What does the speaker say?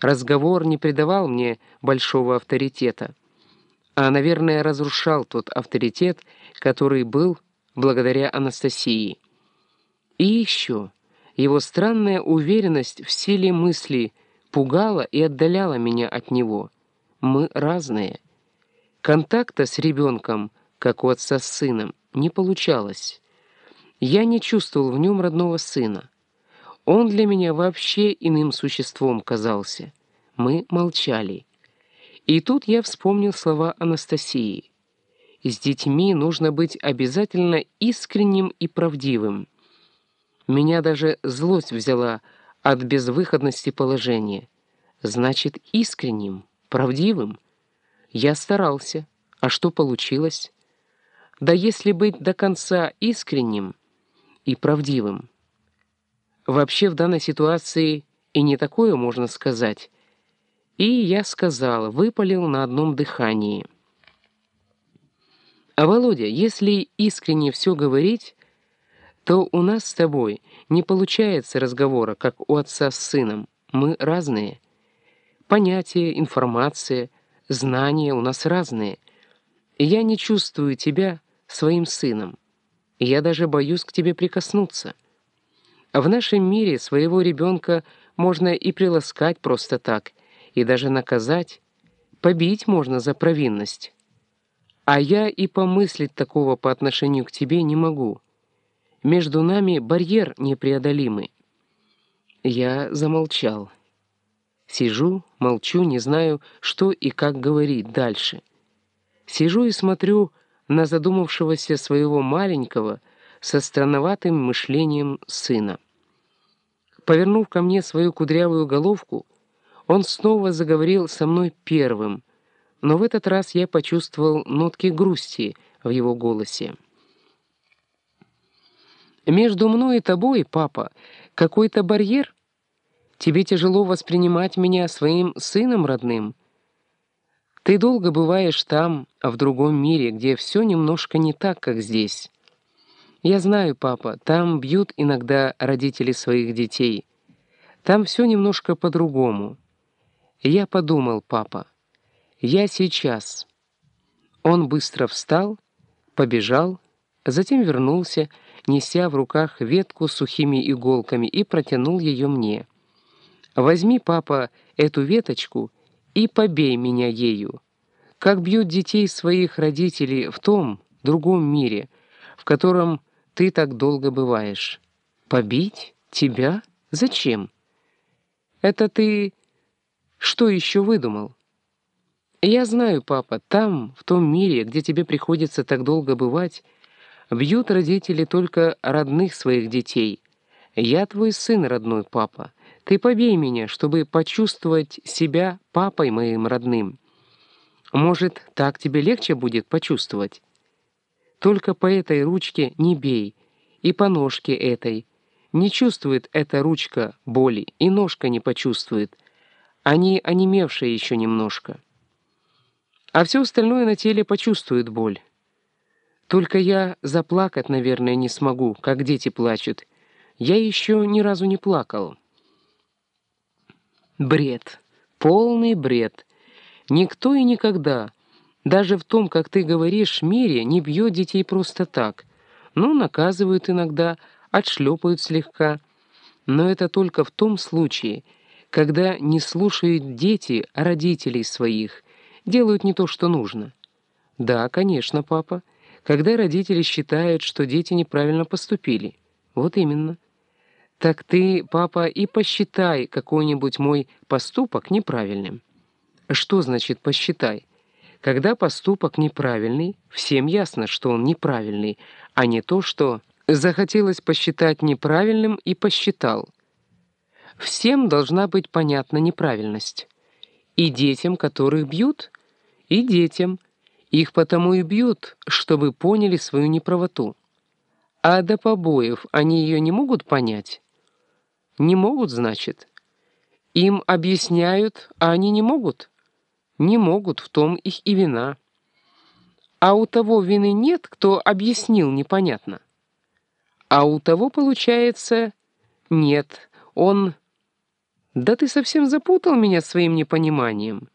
Разговор не придавал мне большого авторитета, а, наверное, разрушал тот авторитет, который был благодаря Анастасии. И еще его странная уверенность в силе мысли пугала и отдаляла меня от него. Мы разные. Контакта с ребенком, как у отца с сыном, не получалось. Я не чувствовал в нем родного сына. Он для меня вообще иным существом казался. Мы молчали. И тут я вспомнил слова Анастасии. «С детьми нужно быть обязательно искренним и правдивым». Меня даже злость взяла от безвыходности положения. Значит, искренним, правдивым. Я старался. А что получилось? Да если быть до конца искренним и правдивым. Вообще в данной ситуации и не такое можно сказать. И я сказал, выпалил на одном дыхании. А Володя, если искренне все говорить, то у нас с тобой не получается разговора, как у отца с сыном. Мы разные. Понятия, информация, знания у нас разные. я не чувствую тебя своим сыном. я даже боюсь к тебе прикоснуться. В нашем мире своего ребенка можно и приласкать просто так, и даже наказать, побить можно за провинность. А я и помыслить такого по отношению к тебе не могу. Между нами барьер непреодолимый. Я замолчал. Сижу, молчу, не знаю, что и как говорить дальше. Сижу и смотрю на задумавшегося своего маленького, со странноватым мышлением сына. Повернув ко мне свою кудрявую головку, он снова заговорил со мной первым, но в этот раз я почувствовал нотки грусти в его голосе. Между мной и тобой, папа, какой-то барьер? Тебе тяжело воспринимать меня своим сыном родным? Ты долго бываешь там, а в другом мире, где все немножко не так, как здесь. Я знаю, папа, там бьют иногда родители своих детей. Там все немножко по-другому. Я подумал, папа, я сейчас. Он быстро встал, побежал, затем вернулся, неся в руках ветку с сухими иголками, и протянул ее мне. «Возьми, папа, эту веточку и побей меня ею. Как бьют детей своих родителей в том, другом мире, в котором ты так долго бываешь. Побить? Тебя? Зачем? Это ты что еще выдумал?» «Я знаю, папа, там, в том мире, где тебе приходится так долго бывать, Бьют родители только родных своих детей. Я твой сын, родной папа. Ты побей меня, чтобы почувствовать себя папой моим родным. Может, так тебе легче будет почувствовать? Только по этой ручке не бей, и по ножке этой. Не чувствует эта ручка боли, и ножка не почувствует. Они онемевшие еще немножко. А все остальное на теле почувствует боль. Только я заплакать, наверное, не смогу, как дети плачут. Я еще ни разу не плакал. Бред. Полный бред. Никто и никогда, даже в том, как ты говоришь, мире, не бьет детей просто так. Ну, наказывают иногда, отшлепают слегка. Но это только в том случае, когда не слушают дети родителей своих, делают не то, что нужно. Да, конечно, папа когда родители считают, что дети неправильно поступили. Вот именно. Так ты, папа, и посчитай какой-нибудь мой поступок неправильным. Что значит «посчитай»? Когда поступок неправильный, всем ясно, что он неправильный, а не то, что захотелось посчитать неправильным и посчитал. Всем должна быть понятна неправильность. И детям, которых бьют, и детям, их потому и бьют, чтобы поняли свою неправоту. А до побоев они ее не могут понять? Не могут, значит. Им объясняют, а они не могут? Не могут, в том их и вина. А у того вины нет, кто объяснил непонятно. А у того, получается, нет, он... «Да ты совсем запутал меня своим непониманием».